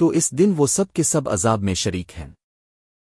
تو اس دن وہ سب کے سب عذاب میں شریک ہیں۔